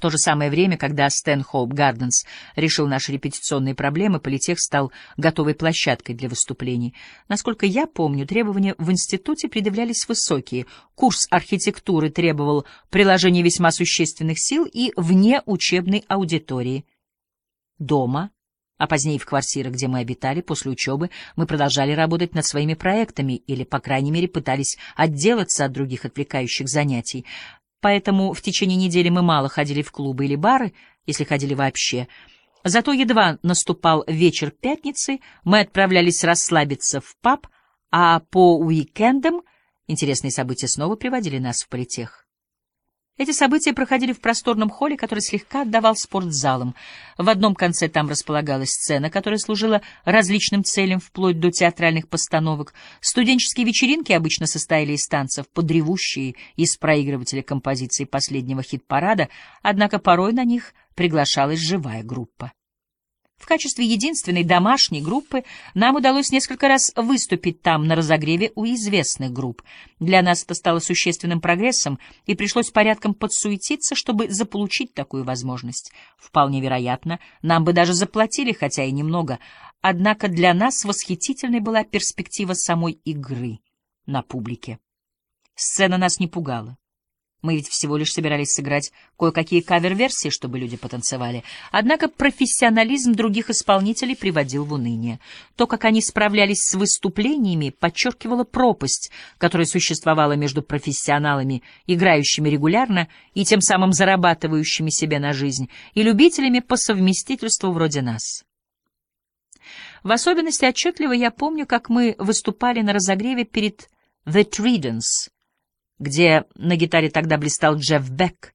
В то же самое время, когда Стэнхоуп Гарденс решил наши репетиционные проблемы, политех стал готовой площадкой для выступлений. Насколько я помню, требования в институте предъявлялись высокие. Курс архитектуры требовал приложения весьма существенных сил и вне учебной аудитории. Дома, а позднее в квартирах, где мы обитали после учебы, мы продолжали работать над своими проектами или, по крайней мере, пытались отделаться от других отвлекающих занятий поэтому в течение недели мы мало ходили в клубы или бары, если ходили вообще. Зато едва наступал вечер пятницы, мы отправлялись расслабиться в паб, а по уикендам интересные события снова приводили нас в политех. Эти события проходили в просторном холле, который слегка отдавал спортзалам. В одном конце там располагалась сцена, которая служила различным целям, вплоть до театральных постановок. Студенческие вечеринки обычно состояли из танцев, подревущие из проигрывателя композиции последнего хит-парада, однако порой на них приглашалась живая группа. В качестве единственной домашней группы нам удалось несколько раз выступить там на разогреве у известных групп. Для нас это стало существенным прогрессом, и пришлось порядком подсуетиться, чтобы заполучить такую возможность. Вполне вероятно, нам бы даже заплатили, хотя и немного. Однако для нас восхитительной была перспектива самой игры на публике. Сцена нас не пугала. Мы ведь всего лишь собирались сыграть кое-какие кавер-версии, чтобы люди потанцевали. Однако профессионализм других исполнителей приводил в уныние. То, как они справлялись с выступлениями, подчеркивало пропасть, которая существовала между профессионалами, играющими регулярно и тем самым зарабатывающими себе на жизнь, и любителями по совместительству вроде нас. В особенности отчетливо я помню, как мы выступали на разогреве перед The Tridents — где на гитаре тогда блистал Джефф Бек.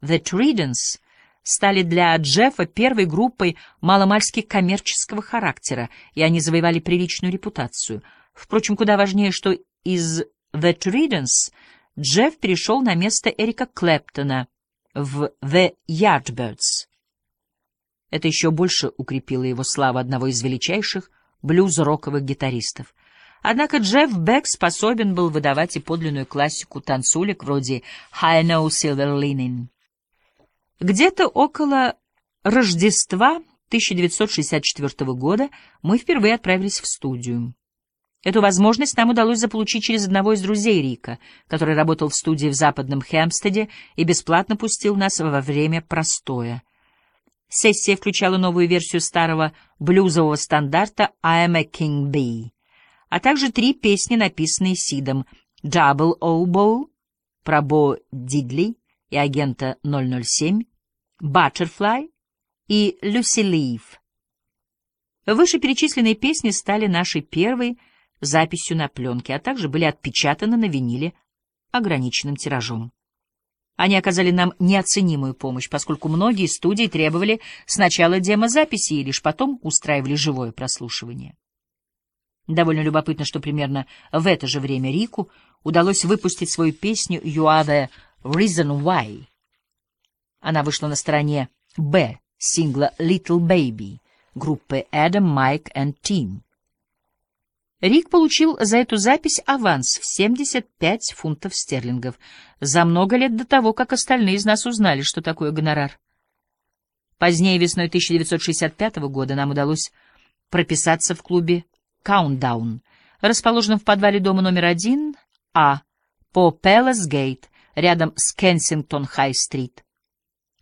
The Tridents стали для Джеффа первой группой маломальски коммерческого характера, и они завоевали приличную репутацию. Впрочем, куда важнее, что из The Tridents Джефф перешел на место Эрика Клэптона в The Yardbirds. Это еще больше укрепило его славу одного из величайших блюз-роковых гитаристов — Однако Джефф Бек способен был выдавать и подлинную классику танцулек вроде «High No Silver Linen». Где-то около Рождества 1964 года мы впервые отправились в студию. Эту возможность нам удалось заполучить через одного из друзей Рика, который работал в студии в западном Хэмпстеде и бесплатно пустил нас во время простоя. Сессия включала новую версию старого блюзового стандарта «I'm a King Bee», а также три песни, написанные Сидом «Double Oboe», про Бо Дидли и агента 007, «Butterfly» и «Люси Лив». Вышеперечисленные песни стали нашей первой записью на пленке, а также были отпечатаны на виниле ограниченным тиражом. Они оказали нам неоценимую помощь, поскольку многие студии требовали сначала демозаписи и лишь потом устраивали живое прослушивание. Довольно любопытно, что примерно в это же время Рику удалось выпустить свою песню «You are the reason why». Она вышла на стороне «Б» сингла «Little Baby» группы Adam, Mike and Tim. Рик получил за эту запись аванс в 75 фунтов стерлингов за много лет до того, как остальные из нас узнали, что такое гонорар. Позднее, весной 1965 года, нам удалось прописаться в клубе Countdown, расположенном в подвале дома номер один А по Пэлас Гейт, рядом с Кенсингтон-Хай-стрит.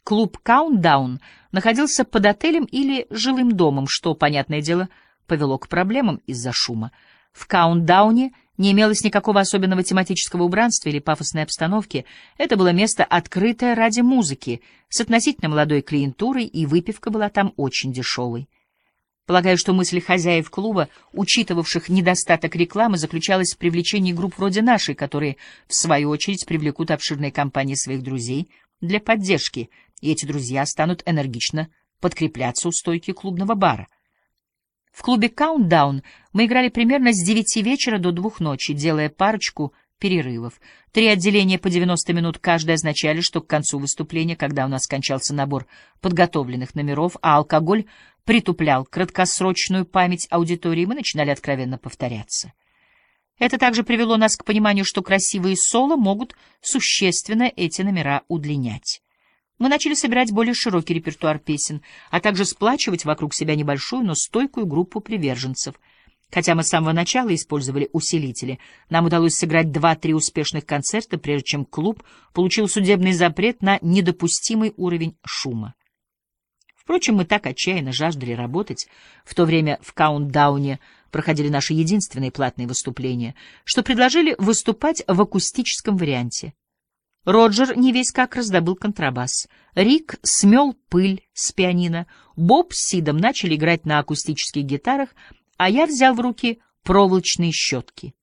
Клуб Countdown находился под отелем или жилым домом, что, понятное дело, повело к проблемам из-за шума. В Каунтдауне не имелось никакого особенного тематического убранства или пафосной обстановки. Это было место открытое ради музыки, с относительно молодой клиентурой, и выпивка была там очень дешевой. Полагаю, что мысль хозяев клуба, учитывавших недостаток рекламы, заключалась в привлечении групп вроде нашей, которые, в свою очередь, привлекут обширные компании своих друзей для поддержки, и эти друзья станут энергично подкрепляться у стойки клубного бара. В клубе «Каунтдаун» мы играли примерно с девяти вечера до двух ночи, делая парочку перерывов. Три отделения по 90 минут каждое означали, что к концу выступления, когда у нас кончался набор подготовленных номеров, а алкоголь притуплял краткосрочную память аудитории, мы начинали откровенно повторяться. Это также привело нас к пониманию, что красивые соло могут существенно эти номера удлинять. Мы начали собирать более широкий репертуар песен, а также сплачивать вокруг себя небольшую, но стойкую группу приверженцев. Хотя мы с самого начала использовали усилители, нам удалось сыграть два-три успешных концерта, прежде чем клуб получил судебный запрет на недопустимый уровень шума. Впрочем, мы так отчаянно жаждали работать, в то время в Каунтдауне проходили наши единственные платные выступления, что предложили выступать в акустическом варианте. Роджер не весь как раздобыл контрабас. Рик смел пыль с пианино. Боб с Сидом начали играть на акустических гитарах, а я взял в руки проволочные щетки.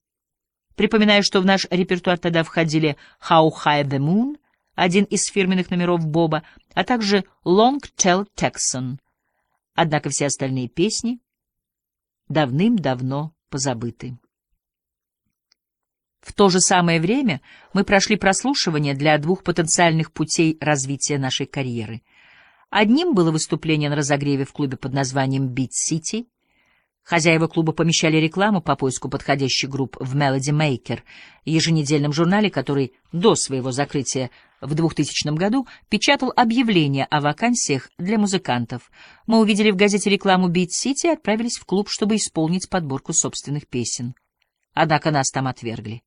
Припоминаю, что в наш репертуар тогда входили «How High the Moon», один из фирменных номеров Боба, а также «Long Tell Texan». Однако все остальные песни давным-давно позабыты. В то же самое время мы прошли прослушивание для двух потенциальных путей развития нашей карьеры. Одним было выступление на разогреве в клубе под названием «Beat City». Хозяева клуба помещали рекламу по поиску подходящих групп в Melody Maker, еженедельном журнале, который до своего закрытия в 2000 году печатал объявления о вакансиях для музыкантов. Мы увидели в газете рекламу Beat City и отправились в клуб, чтобы исполнить подборку собственных песен. Однако нас там отвергли.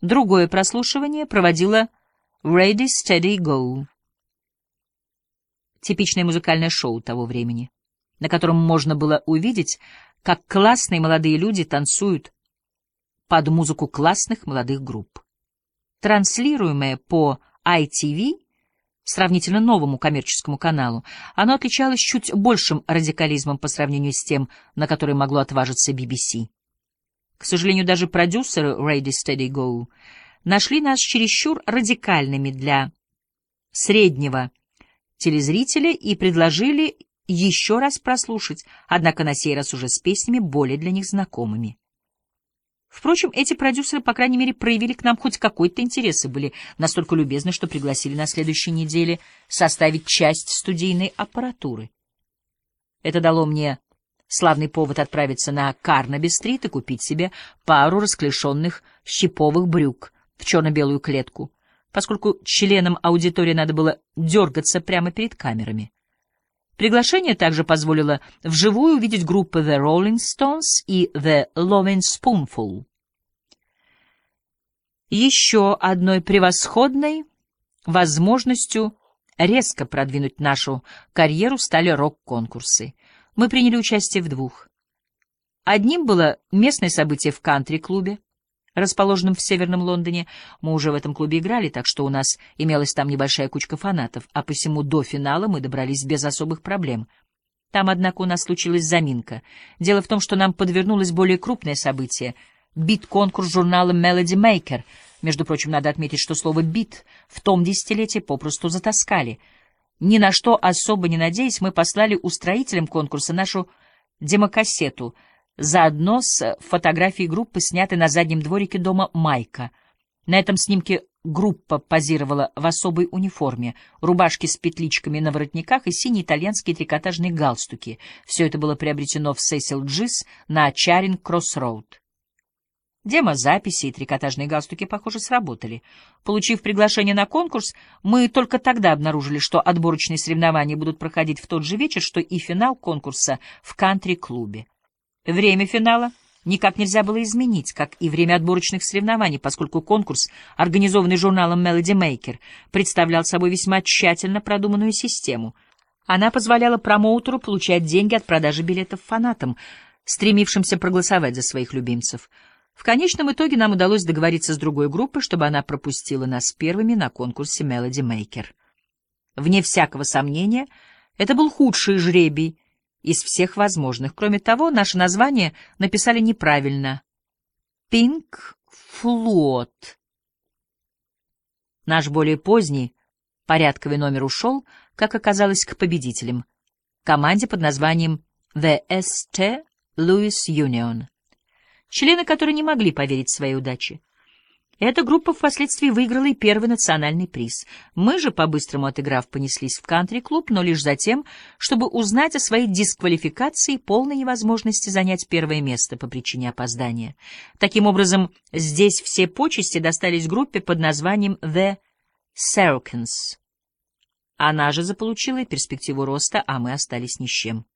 Другое прослушивание проводила Ready, Steady, Go. Типичное музыкальное шоу того времени, на котором можно было увидеть, как классные молодые люди танцуют под музыку классных молодых групп. Транслируемое по ITV, сравнительно новому коммерческому каналу, оно отличалось чуть большим радикализмом по сравнению с тем, на который могло отважиться BBC. К сожалению, даже продюсеры Ready Steady Go нашли нас чересчур радикальными для среднего телезрителя и предложили еще раз прослушать, однако на сей раз уже с песнями более для них знакомыми. Впрочем, эти продюсеры, по крайней мере, проявили к нам хоть какой-то интерес и были настолько любезны, что пригласили на следующей неделе составить часть студийной аппаратуры. Это дало мне Славный повод отправиться на Карнаби-стрит и купить себе пару расклешенных щиповых брюк в черно-белую клетку, поскольку членам аудитории надо было дергаться прямо перед камерами. Приглашение также позволило вживую увидеть группы The Rolling Stones и The Loving Spoonful. Еще одной превосходной возможностью резко продвинуть нашу карьеру стали рок-конкурсы — мы приняли участие в двух. Одним было местное событие в кантри-клубе, расположенном в Северном Лондоне. Мы уже в этом клубе играли, так что у нас имелась там небольшая кучка фанатов, а посему до финала мы добрались без особых проблем. Там, однако, у нас случилась заминка. Дело в том, что нам подвернулось более крупное событие — бит-конкурс журнала Melody Maker. Между прочим, надо отметить, что слово «бит» в том десятилетии попросту затаскали — ни на что особо не надеясь, мы послали устроителям конкурса нашу демокассету, заодно с фотографией группы, снятой на заднем дворике дома Майка. На этом снимке группа позировала в особой униформе, рубашки с петличками на воротниках и синие итальянские трикотажные галстуки. Все это было приобретено в Сесил Джис на Чаринг-Кроссроуд. Демозаписи и трикотажные галстуки, похоже, сработали. Получив приглашение на конкурс, мы только тогда обнаружили, что отборочные соревнования будут проходить в тот же вечер, что и финал конкурса в кантри-клубе. Время финала никак нельзя было изменить, как и время отборочных соревнований, поскольку конкурс, организованный журналом Melody Maker, представлял собой весьма тщательно продуманную систему. Она позволяла промоутеру получать деньги от продажи билетов фанатам, стремившимся проголосовать за своих любимцев — в конечном итоге нам удалось договориться с другой группой, чтобы она пропустила нас первыми на конкурсе Melody Maker. Вне всякого сомнения, это был худший жребий из всех возможных. Кроме того, наше название написали неправильно. Pink Float. Наш более поздний порядковый номер ушел, как оказалось, к победителям. Команде под названием The St. Louis Union члены которой не могли поверить своей удаче. Эта группа впоследствии выиграла и первый национальный приз. Мы же, по-быстрому отыграв, понеслись в кантри-клуб, но лишь за тем, чтобы узнать о своей дисквалификации и полной невозможности занять первое место по причине опоздания. Таким образом, здесь все почести достались группе под названием «The Saracens». Она же заполучила перспективу роста, а мы остались ни с чем.